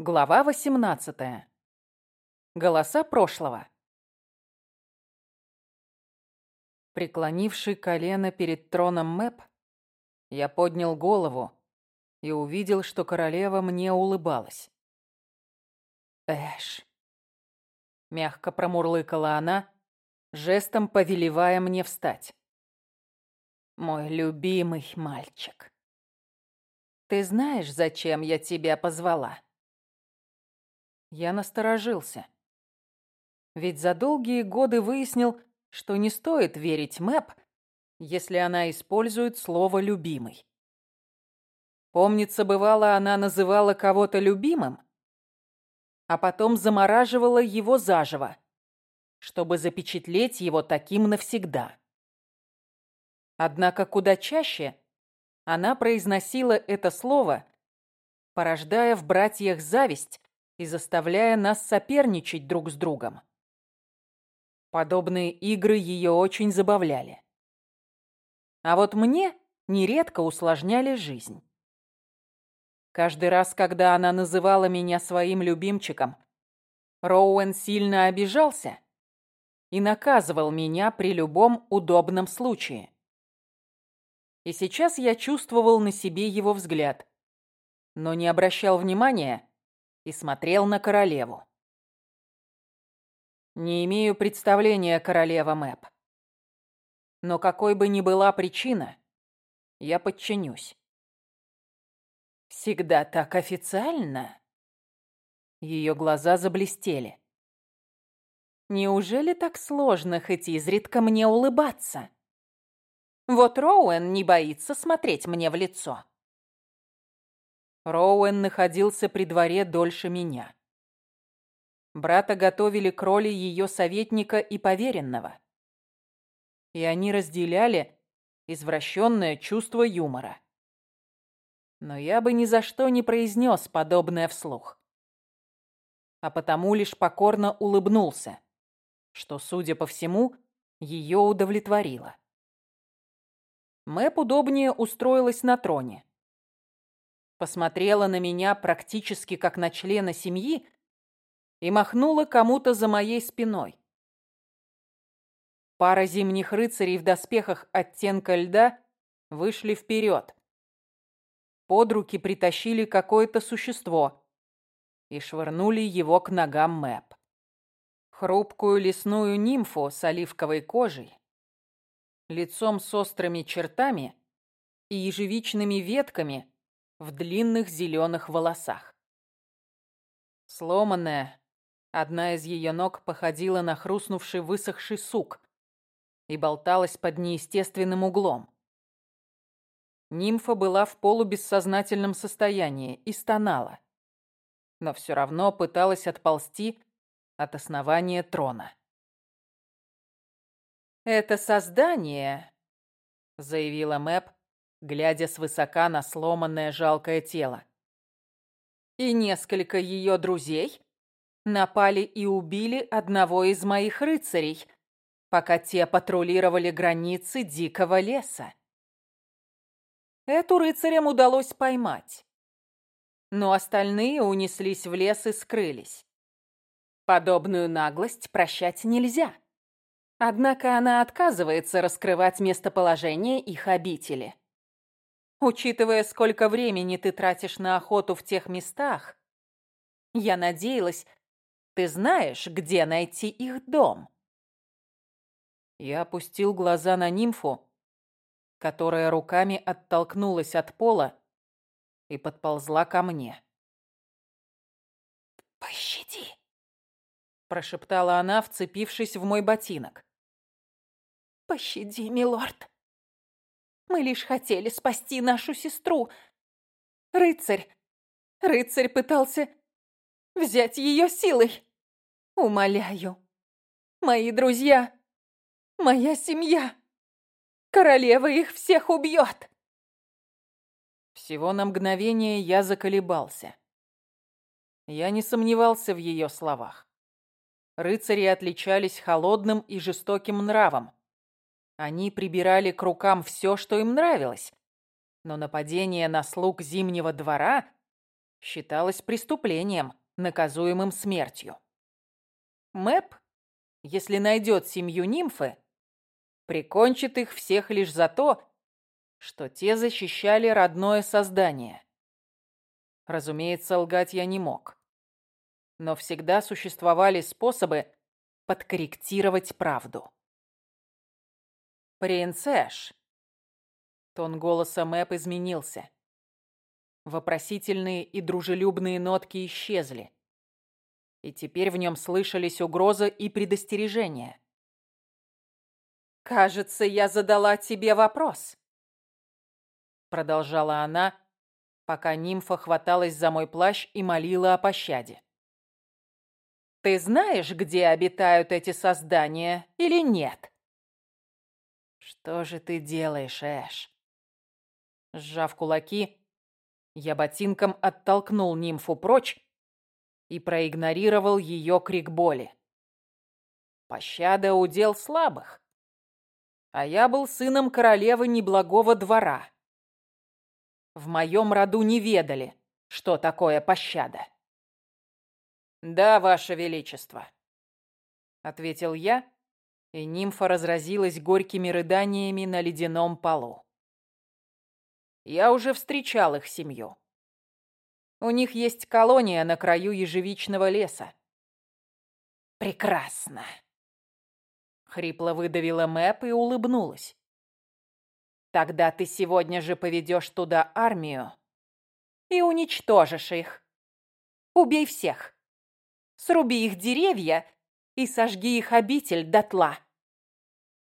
Глава 18. Голоса прошлого. Преклонивший колено перед троном Мэп, я поднял голову и увидел, что королева мне улыбалась. «Эш», — мягко промурлыкала она, жестом повелевая мне встать. «Мой любимый мальчик, ты знаешь, зачем я тебя позвала?» Я насторожился. Ведь за долгие годы выяснил, что не стоит верить Мэп, если она использует слово «любимый». Помнится, бывало, она называла кого-то любимым, а потом замораживала его заживо, чтобы запечатлеть его таким навсегда. Однако куда чаще она произносила это слово, порождая в братьях зависть и заставляя нас соперничать друг с другом. Подобные игры ее очень забавляли. А вот мне нередко усложняли жизнь. Каждый раз, когда она называла меня своим любимчиком, Роуэн сильно обижался и наказывал меня при любом удобном случае. И сейчас я чувствовал на себе его взгляд, но не обращал внимания и смотрел на королеву. Не имею представления, королева Мэп. Но какой бы ни была причина, я подчинюсь. Всегда так официально? Ее глаза заблестели. Неужели так сложно хоть изредка мне улыбаться? Вот Роуэн не боится смотреть мне в лицо. Роуэн находился при дворе дольше меня. Брата готовили к роли ее советника и поверенного. И они разделяли извращенное чувство юмора. Но я бы ни за что не произнес подобное вслух. А потому лишь покорно улыбнулся, что, судя по всему, ее удовлетворило. Мэп удобнее устроилась на троне посмотрела на меня практически как на члена семьи и махнула кому-то за моей спиной. Пара зимних рыцарей в доспехах оттенка льда вышли вперед. Под руки притащили какое-то существо и швырнули его к ногам Мэп. Хрупкую лесную нимфу с оливковой кожей, лицом с острыми чертами и ежевичными ветками в длинных зеленых волосах. Сломанная, одна из ее ног походила на хрустнувший высохший сук и болталась под неестественным углом. Нимфа была в полубессознательном состоянии и стонала, но все равно пыталась отползти от основания трона. «Это создание», — заявила Мэп, глядя свысока на сломанное жалкое тело. И несколько ее друзей напали и убили одного из моих рыцарей, пока те патрулировали границы дикого леса. Эту рыцарям удалось поймать, но остальные унеслись в лес и скрылись. Подобную наглость прощать нельзя. Однако она отказывается раскрывать местоположение их обители. Учитывая, сколько времени ты тратишь на охоту в тех местах, я надеялась, ты знаешь, где найти их дом. Я опустил глаза на нимфу, которая руками оттолкнулась от пола и подползла ко мне. «Пощади!» – прошептала она, вцепившись в мой ботинок. «Пощади, милорд!» Мы лишь хотели спасти нашу сестру. Рыцарь, рыцарь пытался взять ее силой. Умоляю, мои друзья, моя семья, королева их всех убьет. Всего на мгновение я заколебался. Я не сомневался в ее словах. Рыцари отличались холодным и жестоким нравом. Они прибирали к рукам все, что им нравилось. Но нападение на слуг Зимнего двора считалось преступлением, наказуемым смертью. Мэп, если найдет семью нимфы, прикончит их всех лишь за то, что те защищали родное создание. Разумеется, лгать я не мог. Но всегда существовали способы подкорректировать правду. «Принцесс!» Тон голоса Мэп изменился. Вопросительные и дружелюбные нотки исчезли. И теперь в нем слышались угроза и предостережение. «Кажется, я задала тебе вопрос», — продолжала она, пока нимфа хваталась за мой плащ и молила о пощаде. «Ты знаешь, где обитают эти создания или нет?» «Что же ты делаешь, Эш?» Сжав кулаки, я ботинком оттолкнул нимфу прочь и проигнорировал ее крик боли. Пощада удел слабых. А я был сыном королевы неблагого двора. В моем роду не ведали, что такое пощада. «Да, ваше величество», — ответил я, и нимфа разразилась горькими рыданиями на ледяном полу. Я уже встречал их семью. У них есть колония на краю ежевичного леса. Прекрасно. Хрипло выдавила Мэп и улыбнулась. Тогда ты сегодня же поведешь туда армию и уничтожишь их. Убей всех. Сруби их деревья и сожги их обитель дотла.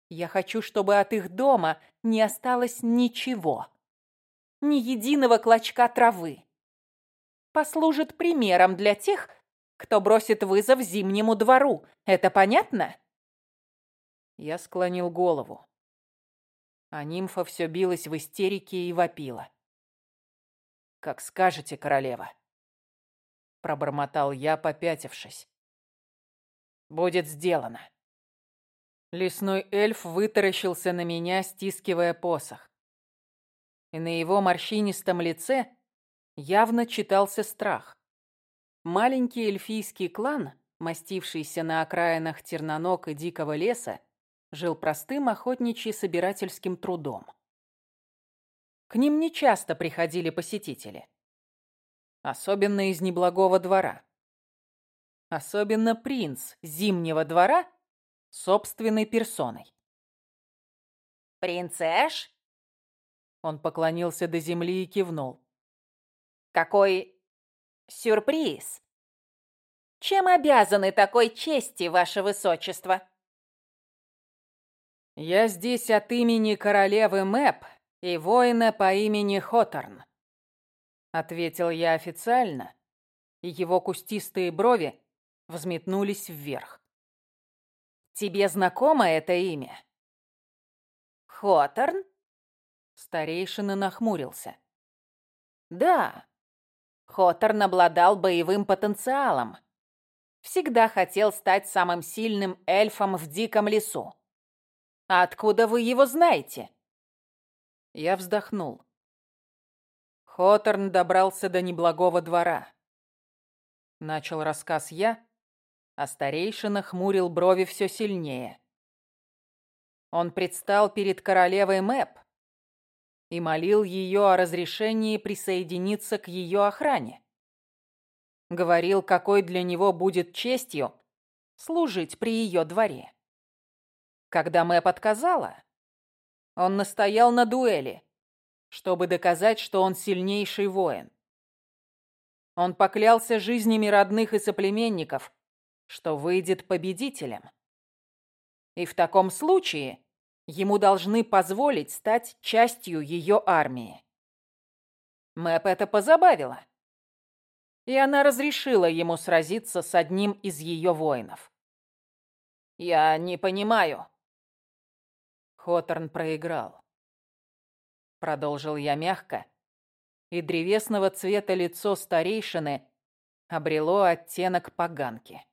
Я хочу, чтобы от их дома не осталось ничего ни единого клочка травы. Послужит примером для тех, кто бросит вызов зимнему двору. Это понятно? Я склонил голову. А нимфа все билась в истерике и вопила. «Как скажете, королева», — пробормотал я, попятившись. «Будет сделано». Лесной эльф вытаращился на меня, стискивая посох и на его морщинистом лице явно читался страх. Маленький эльфийский клан, мастившийся на окраинах Терноног и Дикого леса, жил простым охотничьи-собирательским трудом. К ним нечасто приходили посетители. Особенно из неблагого двора. Особенно принц Зимнего двора собственной персоной. «Принцесс?» Он поклонился до земли и кивнул. «Какой сюрприз! Чем обязаны такой чести, ваше высочество?» «Я здесь от имени королевы Мэп и воина по имени Хоторн», — ответил я официально, и его кустистые брови взметнулись вверх. «Тебе знакомо это имя?» «Хоторн?» Старейшина нахмурился. Да, Хоторн обладал боевым потенциалом. Всегда хотел стать самым сильным эльфом в диком лесу. Откуда вы его знаете? Я вздохнул. Хоторн добрался до неблагого двора. Начал рассказ я, а старейшина хмурил брови все сильнее. Он предстал перед королевой Мэп, и молил ее о разрешении присоединиться к ее охране. Говорил, какой для него будет честью служить при ее дворе. Когда Мэп отказала, он настоял на дуэли, чтобы доказать, что он сильнейший воин. Он поклялся жизнями родных и соплеменников, что выйдет победителем. И в таком случае Ему должны позволить стать частью ее армии. Мэп это позабавило. И она разрешила ему сразиться с одним из ее воинов. «Я не понимаю». Хоторн проиграл. Продолжил я мягко, и древесного цвета лицо старейшины обрело оттенок поганки.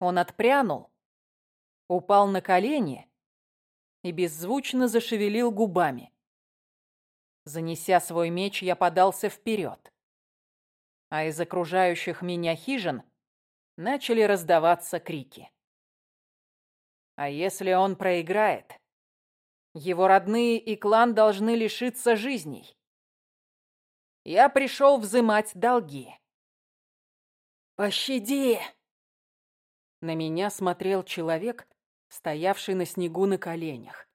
Он отпрянул, упал на колени и беззвучно зашевелил губами. Занеся свой меч, я подался вперед. а из окружающих меня хижин начали раздаваться крики. А если он проиграет, его родные и клан должны лишиться жизней. Я пришел взымать долги. «Пощади!» На меня смотрел человек, стоявший на снегу на коленях.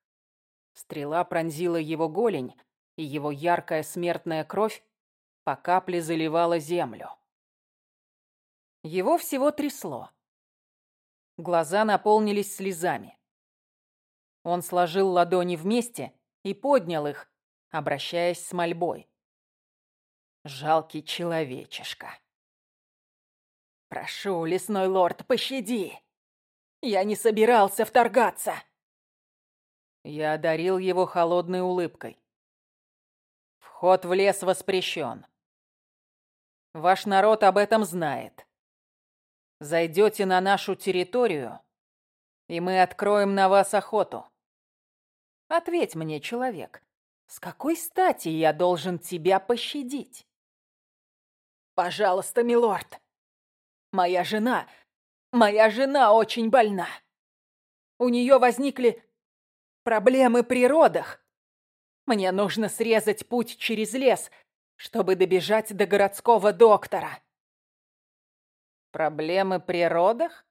Стрела пронзила его голень, и его яркая смертная кровь по капле заливала землю. Его всего трясло. Глаза наполнились слезами. Он сложил ладони вместе и поднял их, обращаясь с мольбой. Жалкий человечишка. «Прошу, лесной лорд, пощади! Я не собирался вторгаться!» Я одарил его холодной улыбкой. «Вход в лес воспрещен. Ваш народ об этом знает. Зайдете на нашу территорию, и мы откроем на вас охоту. Ответь мне, человек, с какой стати я должен тебя пощадить? Пожалуйста, милорд. Моя жена, моя жена очень больна. У нее возникли проблемы при родах. Мне нужно срезать путь через лес, чтобы добежать до городского доктора. Проблемы при родах?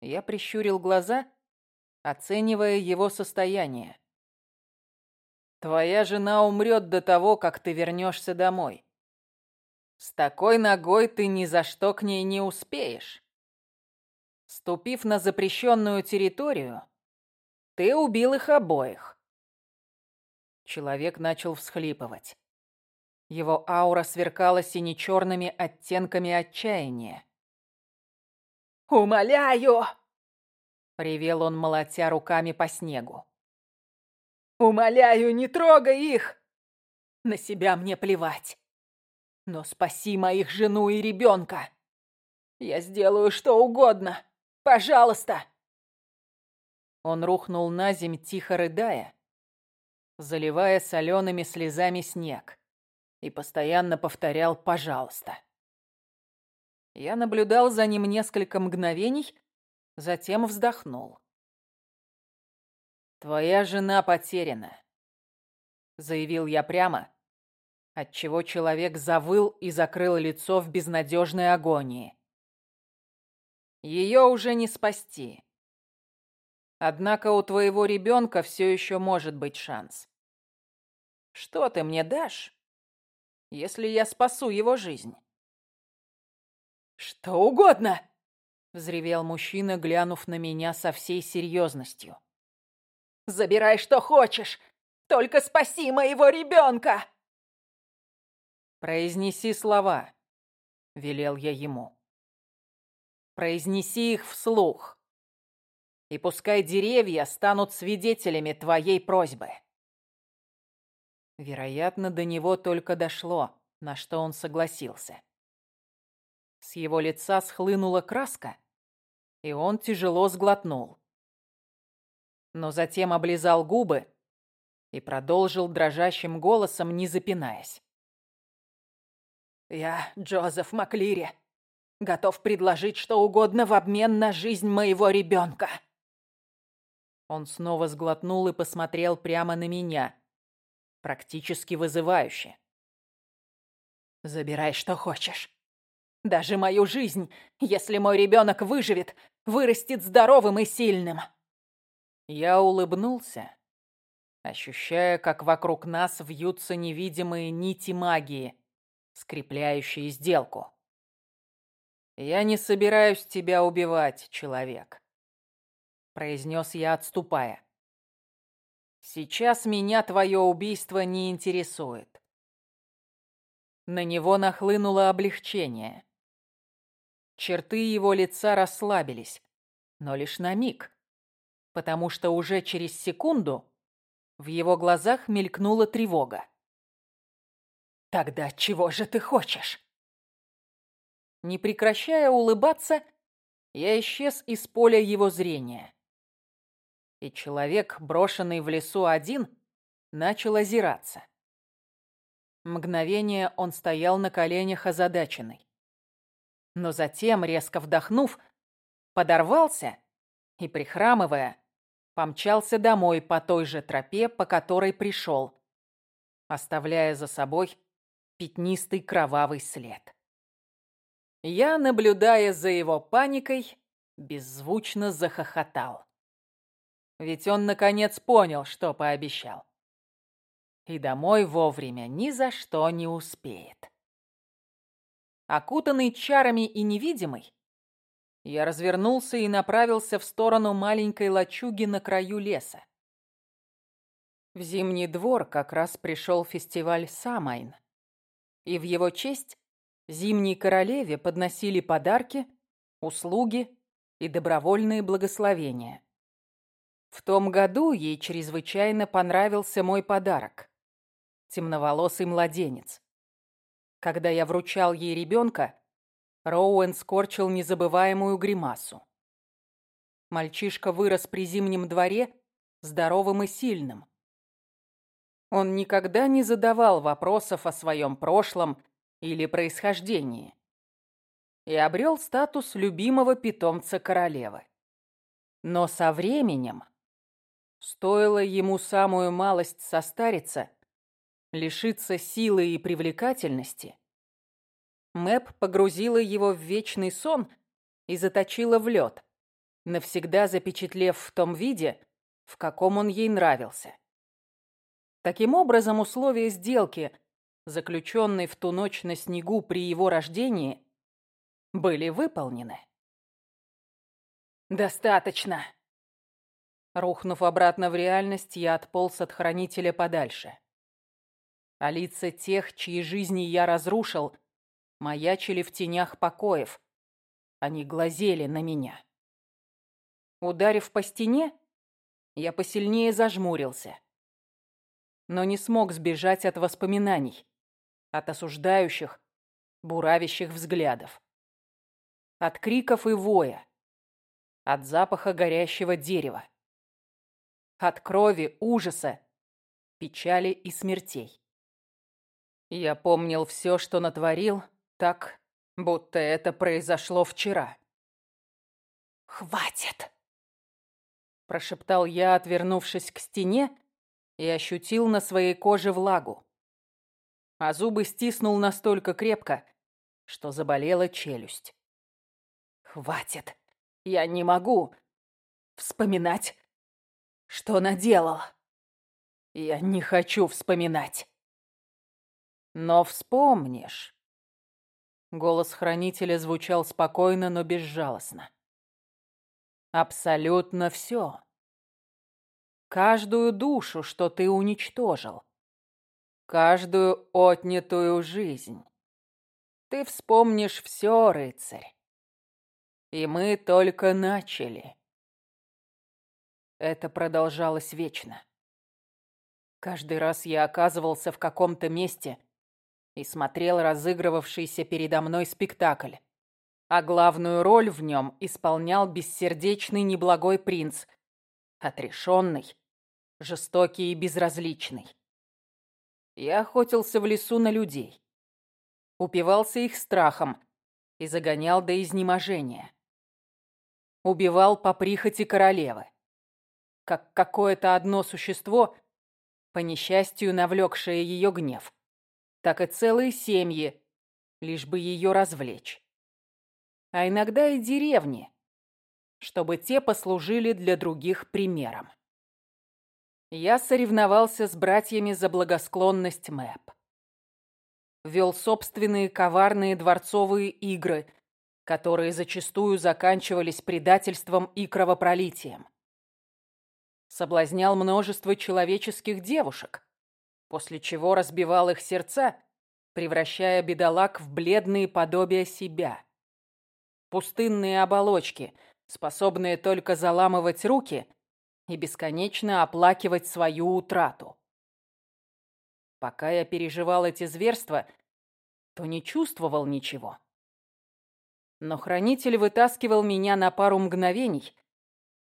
Я прищурил глаза оценивая его состояние. «Твоя жена умрет до того, как ты вернешься домой. С такой ногой ты ни за что к ней не успеешь. Ступив на запрещенную территорию, ты убил их обоих». Человек начал всхлипывать. Его аура сверкала сине-черными оттенками отчаяния. «Умоляю!» Ревел он, молотя руками по снегу. «Умоляю, не трогай их! На себя мне плевать. Но спаси моих жену и ребенка. Я сделаю что угодно. Пожалуйста!» Он рухнул на земь, тихо рыдая, заливая солеными слезами снег, и постоянно повторял «пожалуйста». Я наблюдал за ним несколько мгновений, Затем вздохнул. «Твоя жена потеряна», — заявил я прямо, отчего человек завыл и закрыл лицо в безнадежной агонии. Ее уже не спасти. Однако у твоего ребенка все еще может быть шанс. Что ты мне дашь, если я спасу его жизнь? Что угодно, взревел мужчина, глянув на меня со всей серьезностью. «Забирай, что хочешь! Только спаси моего ребенка!» «Произнеси слова», — велел я ему. «Произнеси их вслух, и пускай деревья станут свидетелями твоей просьбы». Вероятно, до него только дошло, на что он согласился. С его лица схлынула краска, и он тяжело сглотнул. Но затем облизал губы и продолжил дрожащим голосом, не запинаясь. «Я, Джозеф Маклири, готов предложить что угодно в обмен на жизнь моего ребенка». Он снова сглотнул и посмотрел прямо на меня, практически вызывающе. «Забирай, что хочешь. Даже мою жизнь, если мой ребенок выживет, вырастет здоровым и сильным. Я улыбнулся, ощущая, как вокруг нас вьются невидимые нити магии, скрепляющие сделку. «Я не собираюсь тебя убивать, человек», — произнес я, отступая. «Сейчас меня твое убийство не интересует». На него нахлынуло облегчение. Черты его лица расслабились, но лишь на миг, потому что уже через секунду в его глазах мелькнула тревога. «Тогда чего же ты хочешь?» Не прекращая улыбаться, я исчез из поля его зрения. И человек, брошенный в лесу один, начал озираться. Мгновение он стоял на коленях озадаченный. Но затем, резко вдохнув, подорвался и, прихрамывая, помчался домой по той же тропе, по которой пришел, оставляя за собой пятнистый кровавый след. Я, наблюдая за его паникой, беззвучно захохотал. Ведь он, наконец, понял, что пообещал. И домой вовремя ни за что не успеет. Окутанный чарами и невидимый, я развернулся и направился в сторону маленькой лачуги на краю леса. В Зимний двор как раз пришел фестиваль Самайн, и в его честь Зимней королеве подносили подарки, услуги и добровольные благословения. В том году ей чрезвычайно понравился мой подарок – темноволосый младенец. Когда я вручал ей ребенка, Роуэн скорчил незабываемую гримасу. Мальчишка вырос при зимнем дворе здоровым и сильным. Он никогда не задавал вопросов о своем прошлом или происхождении и обрел статус любимого питомца королевы. Но со временем Стоило ему самую малость состариться, лишиться силы и привлекательности, Мэп погрузила его в вечный сон и заточила в лед, навсегда запечатлев в том виде, в каком он ей нравился. Таким образом, условия сделки, заключенной в ту ночь на снегу при его рождении, были выполнены. «Достаточно!» Рухнув обратно в реальность, я отполз от хранителя подальше. А лица тех, чьи жизни я разрушил, маячили в тенях покоев. Они глазели на меня. Ударив по стене, я посильнее зажмурился. Но не смог сбежать от воспоминаний, от осуждающих, буравящих взглядов. От криков и воя, от запаха горящего дерева от крови, ужаса, печали и смертей. Я помнил все, что натворил, так, будто это произошло вчера. «Хватит!» Прошептал я, отвернувшись к стене, и ощутил на своей коже влагу. А зубы стиснул настолько крепко, что заболела челюсть. «Хватит! Я не могу вспоминать что наделал? Я не хочу вспоминать. Но вспомнишь. Голос хранителя звучал спокойно, но безжалостно. Абсолютно все. Каждую душу, что ты уничтожил. Каждую отнятую жизнь. Ты вспомнишь все, рыцарь. И мы только начали. Это продолжалось вечно. Каждый раз я оказывался в каком-то месте и смотрел разыгрывавшийся передо мной спектакль. А главную роль в нем исполнял бессердечный неблагой принц, отрешенный, жестокий и безразличный. Я охотился в лесу на людей, упивался их страхом и загонял до изнеможения. Убивал по прихоти королевы как какое-то одно существо, по несчастью навлекшее ее гнев, так и целые семьи, лишь бы ее развлечь. А иногда и деревни, чтобы те послужили для других примером. Я соревновался с братьями за благосклонность Мэп. Вел собственные коварные дворцовые игры, которые зачастую заканчивались предательством и кровопролитием соблазнял множество человеческих девушек, после чего разбивал их сердца, превращая бедолаг в бледные подобия себя. Пустынные оболочки, способные только заламывать руки и бесконечно оплакивать свою утрату. Пока я переживал эти зверства, то не чувствовал ничего. Но хранитель вытаскивал меня на пару мгновений —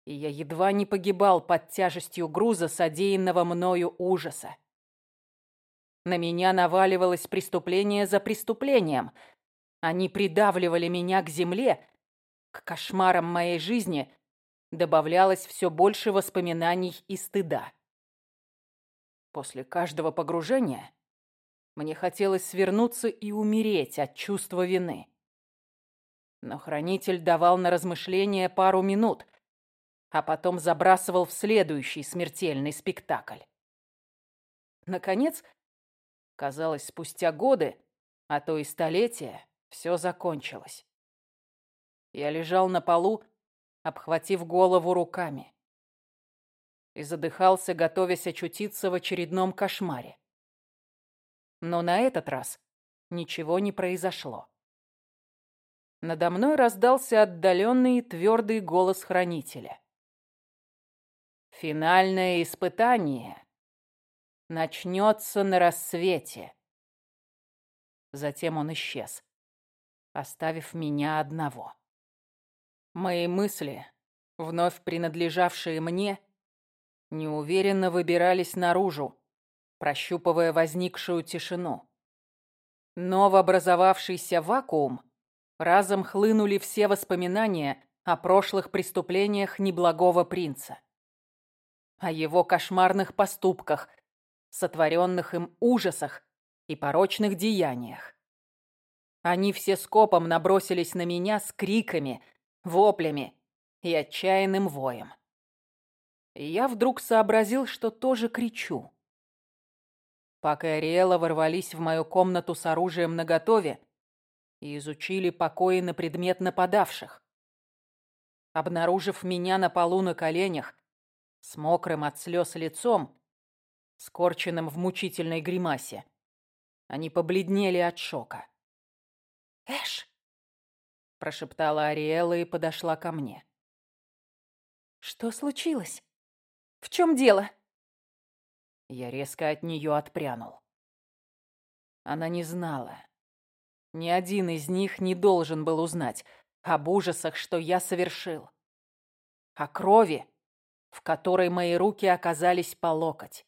и я едва не погибал под тяжестью груза, содеянного мною ужаса. На меня наваливалось преступление за преступлением. Они придавливали меня к земле. К кошмарам моей жизни добавлялось все больше воспоминаний и стыда. После каждого погружения мне хотелось свернуться и умереть от чувства вины. Но хранитель давал на размышление пару минут, а потом забрасывал в следующий смертельный спектакль. Наконец, казалось, спустя годы, а то и столетия, все закончилось. Я лежал на полу, обхватив голову руками, и задыхался, готовясь очутиться в очередном кошмаре. Но на этот раз ничего не произошло. Надо мной раздался отдаленный твердый голос хранителя. Финальное испытание начнется на рассвете. Затем он исчез, оставив меня одного. Мои мысли, вновь принадлежавшие мне, неуверенно выбирались наружу, прощупывая возникшую тишину. Но в образовавшийся вакуум разом хлынули все воспоминания о прошлых преступлениях неблагого принца. О его кошмарных поступках, сотворенных им ужасах и порочных деяниях. Они все скопом набросились на меня с криками, воплями и отчаянным воем. Я вдруг сообразил, что тоже кричу. Пак и Ариэла ворвались в мою комнату с оружием наготове и изучили покои на предмет нападавших. Обнаружив меня на полу на коленях, с мокрым от слез лицом, скорченным в мучительной гримасе, они побледнели от шока. «Эш!» – прошептала Ариэла и подошла ко мне. «Что случилось? В чем дело?» Я резко от нее отпрянул. Она не знала. Ни один из них не должен был узнать об ужасах, что я совершил. О крови, в которой мои руки оказались по локоть.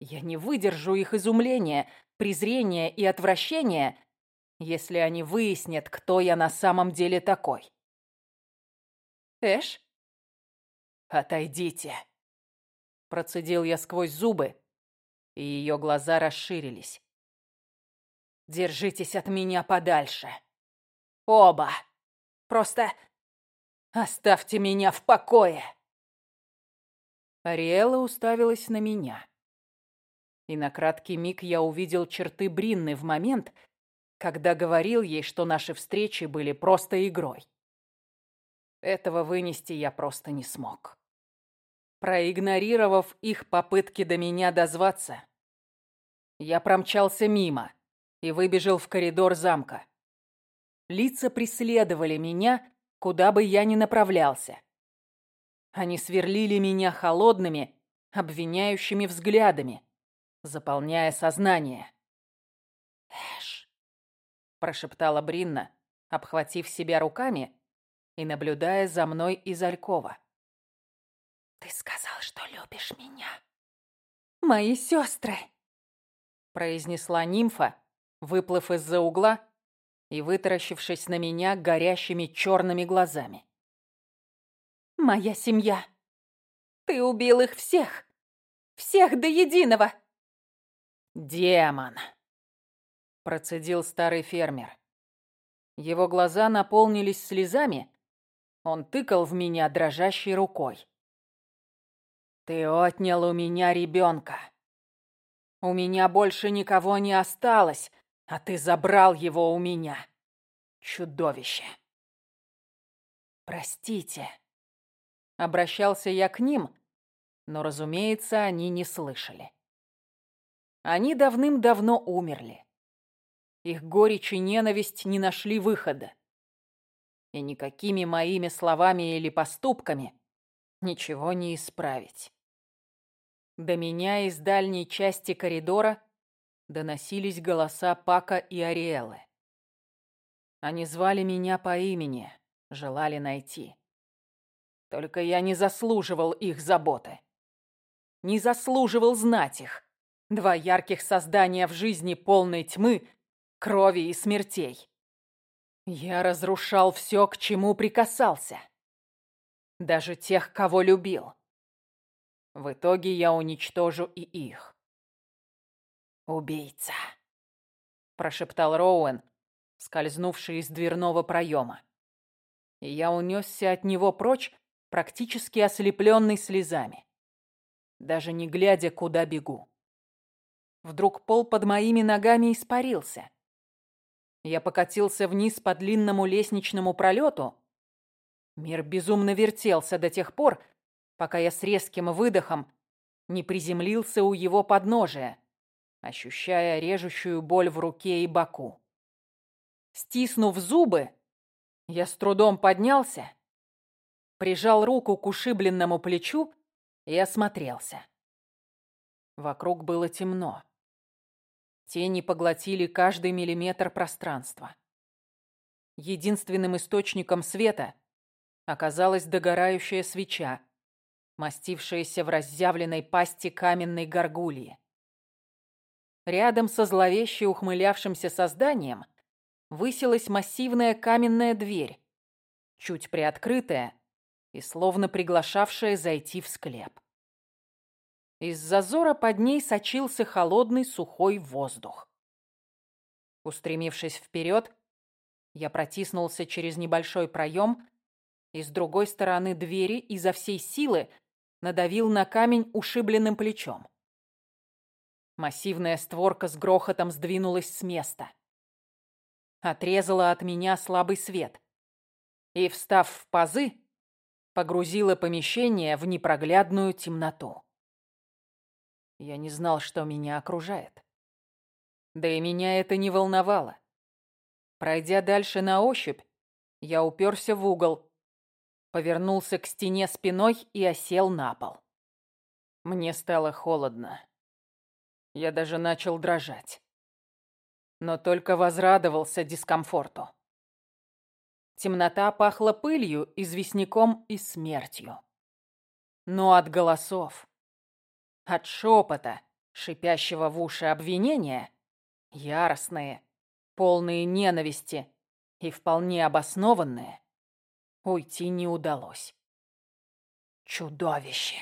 Я не выдержу их изумления, презрения и отвращения, если они выяснят, кто я на самом деле такой. Эш? Отойдите. Процедил я сквозь зубы, и ее глаза расширились. Держитесь от меня подальше. Оба. Просто оставьте меня в покое. Ариэла уставилась на меня. И на краткий миг я увидел черты Бринны в момент, когда говорил ей, что наши встречи были просто игрой. Этого вынести я просто не смог. Проигнорировав их попытки до меня дозваться, я промчался мимо и выбежал в коридор замка. Лица преследовали меня, куда бы я ни направлялся. Они сверлили меня холодными, обвиняющими взглядами, заполняя сознание. «Эш», — прошептала Бринна, обхватив себя руками и наблюдая за мной из Алькова. «Ты сказал, что любишь меня». «Мои сестры!» произнесла нимфа, выплыв из-за угла и вытаращившись на меня горящими черными глазами. «Моя семья! Ты убил их всех! Всех до единого!» «Демон!» Процедил старый фермер. Его глаза наполнились слезами. Он тыкал в меня дрожащей рукой. Ты отнял у меня ребенка. У меня больше никого не осталось, а ты забрал его у меня. Чудовище. Простите. Обращался я к ним, но, разумеется, они не слышали. Они давным-давно умерли. Их горечь и ненависть не нашли выхода. И никакими моими словами или поступками ничего не исправить. До меня из дальней части коридора доносились голоса Пака и Ариэлы. Они звали меня по имени, желали найти. Только я не заслуживал их заботы. Не заслуживал знать их. Два ярких создания в жизни полной тьмы, крови и смертей. Я разрушал все, к чему прикасался. Даже тех, кого любил. В итоге я уничтожу и их. «Убийца», — прошептал Роуэн, скользнувший из дверного проема. И я унесся от него прочь, практически ослепленный слезами, даже не глядя, куда бегу. Вдруг пол под моими ногами испарился. Я покатился вниз по длинному лестничному пролету. Мир безумно вертелся до тех пор, пока я с резким выдохом не приземлился у его подножия, ощущая режущую боль в руке и боку. Стиснув зубы, я с трудом поднялся, прижал руку к ушибленному плечу и осмотрелся. Вокруг было темно. Тени поглотили каждый миллиметр пространства. Единственным источником света оказалась догорающая свеча, мастившаяся в разъявленной пасти каменной горгульи. Рядом со зловеще ухмылявшимся созданием высилась массивная каменная дверь, чуть приоткрытая и словно приглашавшая зайти в склеп. Из зазора под ней сочился холодный сухой воздух. Устремившись вперед, я протиснулся через небольшой проем и с другой стороны двери изо всей силы надавил на камень ушибленным плечом. Массивная створка с грохотом сдвинулась с места. Отрезала от меня слабый свет. И, встав в пазы, погрузила помещение в непроглядную темноту. Я не знал, что меня окружает. Да и меня это не волновало. Пройдя дальше на ощупь, я уперся в угол, повернулся к стене спиной и осел на пол. Мне стало холодно. Я даже начал дрожать. Но только возрадовался дискомфорту. Темнота пахла пылью, известняком и смертью. Но от голосов, от шепота, шипящего в уши обвинения, яростные, полные ненависти и вполне обоснованные, уйти не удалось. Чудовище.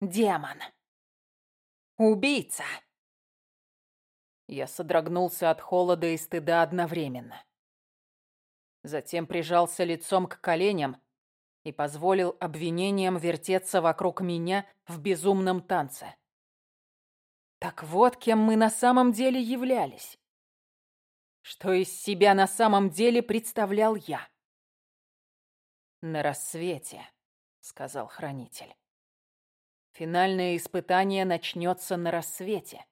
Демон. Убийца. Я содрогнулся от холода и стыда одновременно. Затем прижался лицом к коленям и позволил обвинениям вертеться вокруг меня в безумном танце. Так вот, кем мы на самом деле являлись. Что из себя на самом деле представлял я? «На рассвете», — сказал хранитель. «Финальное испытание начнется на рассвете.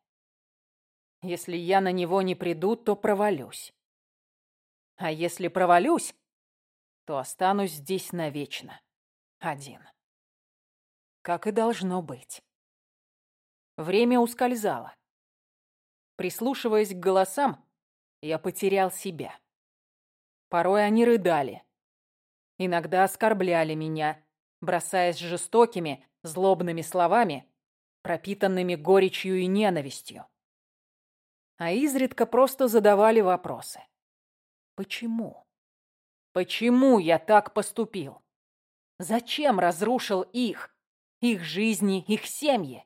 Если я на него не приду, то провалюсь. А если провалюсь, то останусь здесь навечно. Один. Как и должно быть. Время ускользало. Прислушиваясь к голосам, я потерял себя. Порой они рыдали. Иногда оскорбляли меня, бросаясь жестокими, злобными словами, пропитанными горечью и ненавистью. А изредка просто задавали вопросы. Почему? Почему я так поступил? Зачем разрушил их, их жизни, их семьи?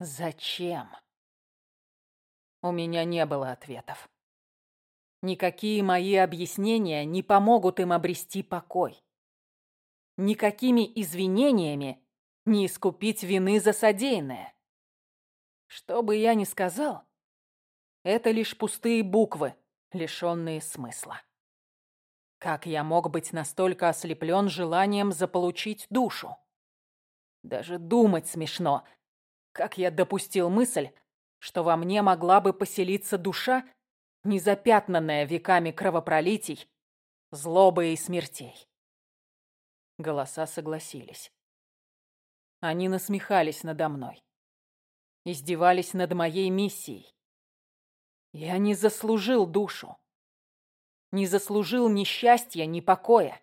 Зачем? У меня не было ответов. Никакие мои объяснения не помогут им обрести покой. Никакими извинениями не искупить вины за содеянное. Что бы я ни сказал, это лишь пустые буквы, лишенные смысла. Как я мог быть настолько ослеплен желанием заполучить душу? Даже думать смешно. Как я допустил мысль, что во мне могла бы поселиться душа, незапятнанная веками кровопролитий, злобы и смертей. Голоса согласились. Они насмехались надо мной. Издевались над моей миссией. Я не заслужил душу не заслужил ни счастья, ни покоя.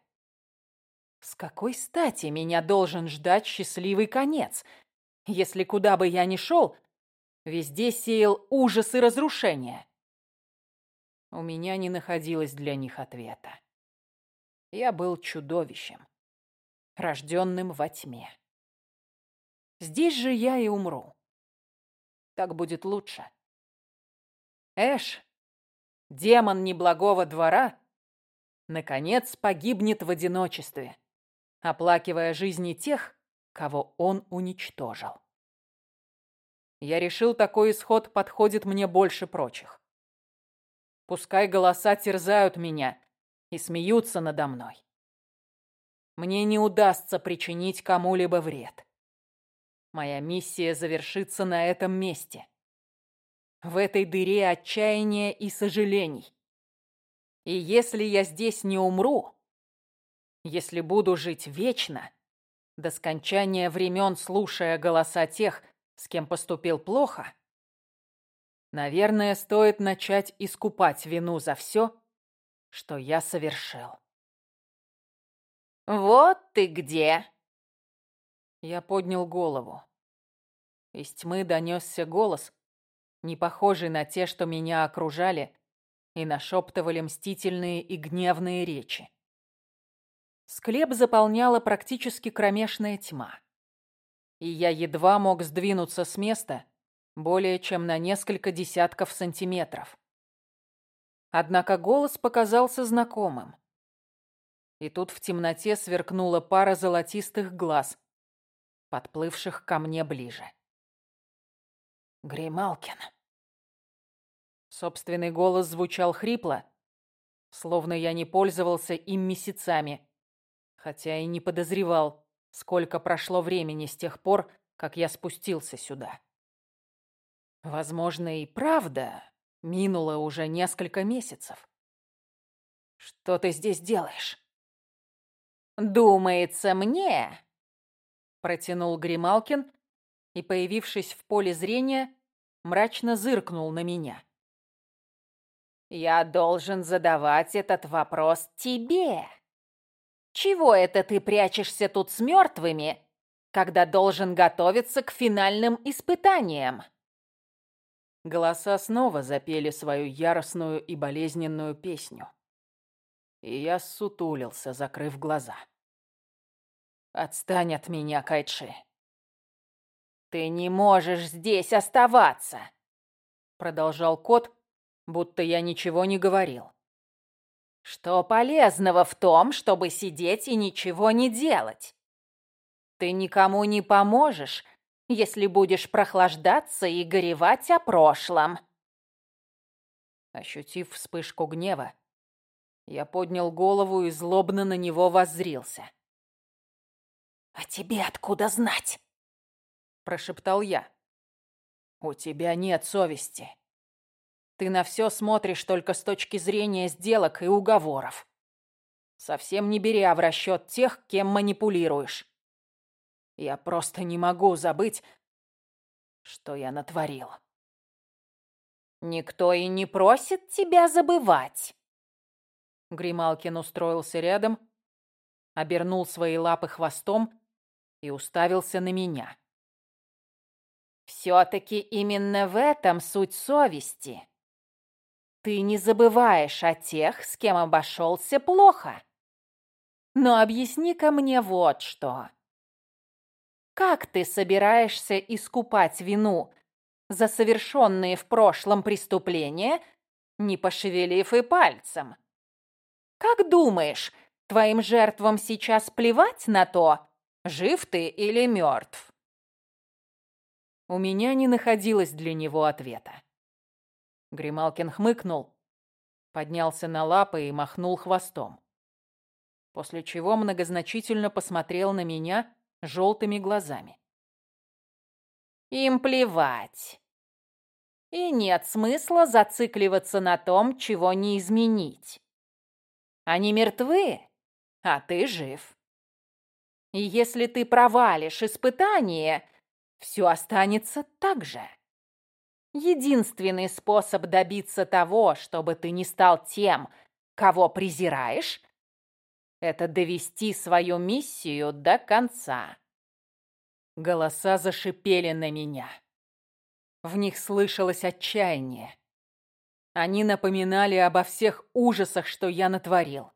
С какой стати меня должен ждать счастливый конец, если куда бы я ни шел, везде сеял ужас и разрушение. У меня не находилось для них ответа. Я был чудовищем, рожденным во тьме. Здесь же я и умру. Так будет лучше. Эш, демон неблагого двора, наконец погибнет в одиночестве, оплакивая жизни тех, кого он уничтожил. Я решил, такой исход подходит мне больше прочих. Пускай голоса терзают меня и смеются надо мной. Мне не удастся причинить кому-либо вред. Моя миссия завершится на этом месте. В этой дыре отчаяния и сожалений. И если я здесь не умру, если буду жить вечно, до скончания времен слушая голоса тех, с кем поступил плохо, наверное, стоит начать искупать вину за все, что я совершил. «Вот ты где!» Я поднял голову. Из тьмы донесся голос, не похожий на те, что меня окружали и нашептывали мстительные и гневные речи. Склеп заполняла практически кромешная тьма. И я едва мог сдвинуться с места более чем на несколько десятков сантиметров. Однако голос показался знакомым. И тут в темноте сверкнула пара золотистых глаз, подплывших ко мне ближе. Грималкин. Собственный голос звучал хрипло, словно я не пользовался им месяцами, хотя и не подозревал, сколько прошло времени с тех пор, как я спустился сюда. Возможно, и правда минуло уже несколько месяцев. Что ты здесь делаешь? Думается мне, протянул Грималкин и, появившись в поле зрения, мрачно зыркнул на меня. Я должен задавать этот вопрос тебе. Чего это ты прячешься тут с мертвыми, когда должен готовиться к финальным испытаниям? Голоса снова запели свою яростную и болезненную песню. И я сутулился, закрыв глаза. «Отстань от меня, Кайши!» «Ты не можешь здесь оставаться!» Продолжал кот, будто я ничего не говорил. «Что полезного в том, чтобы сидеть и ничего не делать? Ты никому не поможешь, если будешь прохлаждаться и горевать о прошлом». Ощутив вспышку гнева, я поднял голову и злобно на него воззрился. «А тебе откуда знать?» – прошептал я. «У тебя нет совести. Ты на все смотришь только с точки зрения сделок и уговоров. Совсем не беря в расчет тех, кем манипулируешь. Я просто не могу забыть, что я натворил. Никто и не просит тебя забывать. Грималкин устроился рядом, обернул свои лапы хвостом и уставился на меня. Все-таки именно в этом суть совести. Ты не забываешь о тех, с кем обошелся плохо. Но объясни-ка мне вот что. Как ты собираешься искупать вину за совершенные в прошлом преступления, не пошевелив и пальцем? Как думаешь, твоим жертвам сейчас плевать на то, жив ты или мертв? У меня не находилось для него ответа. Грималкин хмыкнул, поднялся на лапы и махнул хвостом. После чего многозначительно посмотрел на меня желтыми глазами. Им плевать. И нет смысла зацикливаться на том, чего не изменить. Они мертвы, а ты жив. И если ты провалишь испытание, все останется так же. Единственный способ добиться того, чтобы ты не стал тем, кого презираешь, это довести свою миссию до конца. Голоса зашипели на меня. В них слышалось отчаяние. Они напоминали обо всех ужасах, что я натворил.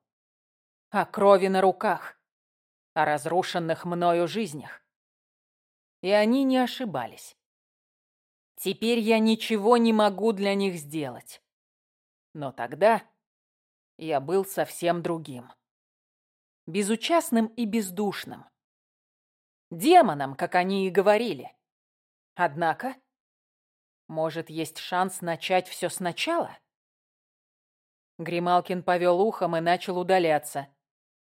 О крови на руках, о разрушенных мною жизнях. И они не ошибались. Теперь я ничего не могу для них сделать. Но тогда я был совсем другим. Безучастным и бездушным. Демоном, как они и говорили. Однако, может, есть шанс начать все сначала? Грималкин повел ухом и начал удаляться,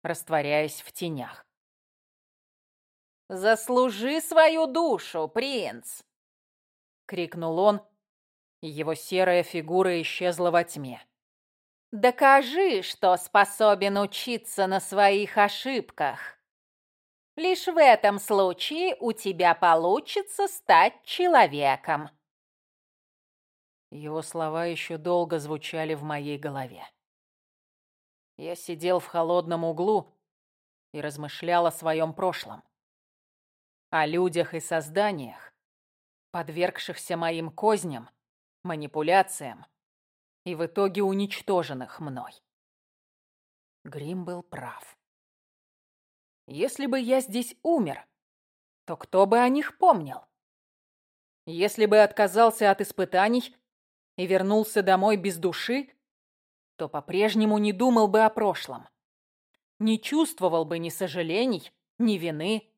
растворяясь в тенях. «Заслужи свою душу, принц!» — крикнул он, и его серая фигура исчезла во тьме. «Докажи, что способен учиться на своих ошибках. Лишь в этом случае у тебя получится стать человеком». Его слова еще долго звучали в моей голове. Я сидел в холодном углу и размышлял о своем прошлом о людях и созданиях, подвергшихся моим козням, манипуляциям и в итоге уничтоженных мной. Грим был прав. Если бы я здесь умер, то кто бы о них помнил? Если бы отказался от испытаний и вернулся домой без души, то по-прежнему не думал бы о прошлом. Не чувствовал бы ни сожалений, ни вины,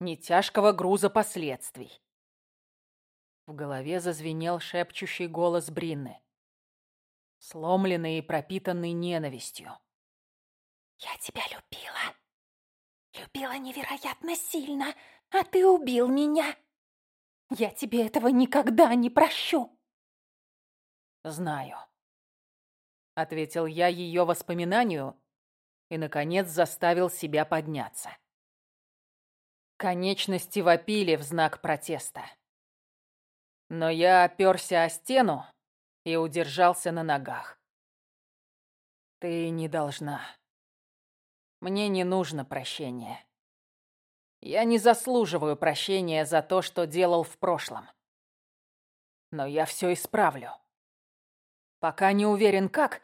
ни тяжкого груза последствий. В голове зазвенел шепчущий голос Бринны, сломленный и пропитанный ненавистью. «Я тебя любила. Любила невероятно сильно, а ты убил меня. Я тебе этого никогда не прощу». «Знаю», — ответил я ее воспоминанию и, наконец, заставил себя подняться. Конечности вопили в знак протеста. Но я оперся о стену и удержался на ногах. Ты не должна. Мне не нужно прощения. Я не заслуживаю прощения за то, что делал в прошлом. Но я все исправлю. Пока не уверен как,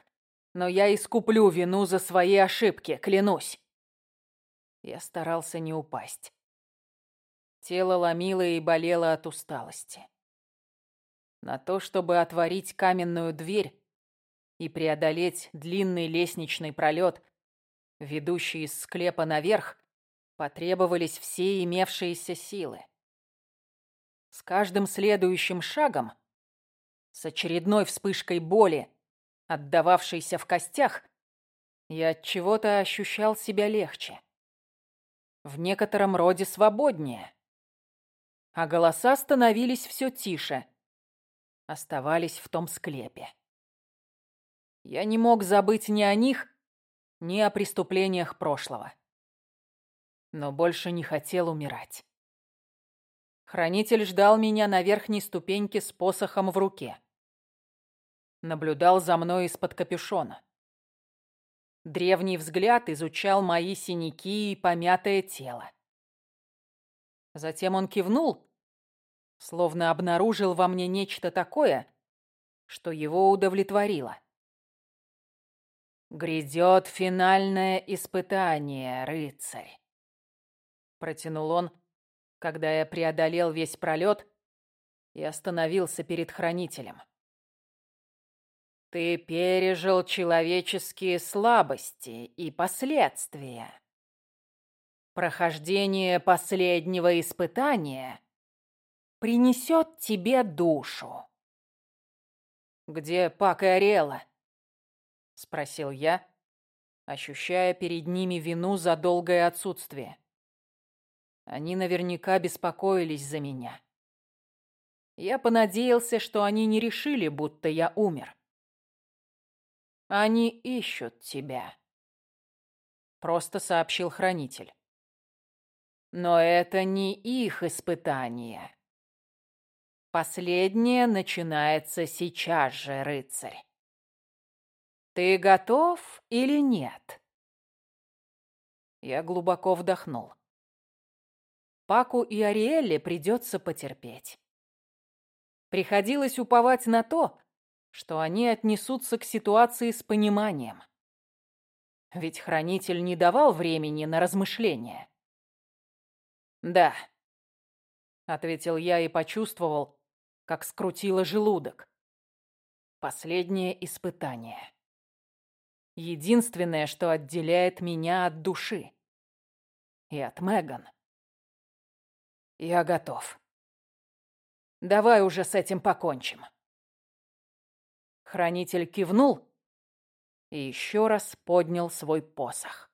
но я искуплю вину за свои ошибки, клянусь. Я старался не упасть. Тело ломило и болело от усталости. На то, чтобы отворить каменную дверь и преодолеть длинный лестничный пролет, ведущий из склепа наверх, потребовались все имевшиеся силы. С каждым следующим шагом, с очередной вспышкой боли, отдававшейся в костях, я от чего-то ощущал себя легче. В некотором роде свободнее а голоса становились все тише. Оставались в том склепе. Я не мог забыть ни о них, ни о преступлениях прошлого. Но больше не хотел умирать. Хранитель ждал меня на верхней ступеньке с посохом в руке. Наблюдал за мной из-под капюшона. Древний взгляд изучал мои синяки и помятое тело. Затем он кивнул словно обнаружил во мне нечто такое, что его удовлетворило. «Грядет финальное испытание, рыцарь!» Протянул он, когда я преодолел весь пролет и остановился перед хранителем. «Ты пережил человеческие слабости и последствия. Прохождение последнего испытания — принесет тебе душу. «Где Пак и Ариэла?» — спросил я, ощущая перед ними вину за долгое отсутствие. Они наверняка беспокоились за меня. Я понадеялся, что они не решили, будто я умер. «Они ищут тебя», — просто сообщил хранитель. «Но это не их испытание. Последнее начинается сейчас же, рыцарь. Ты готов или нет? Я глубоко вдохнул. Паку и Ариэлле придется потерпеть. Приходилось уповать на то, что они отнесутся к ситуации с пониманием. Ведь хранитель не давал времени на размышления. «Да», — ответил я и почувствовал, как скрутило желудок. Последнее испытание. Единственное, что отделяет меня от души. И от Меган. Я готов. Давай уже с этим покончим. Хранитель кивнул и еще раз поднял свой посох.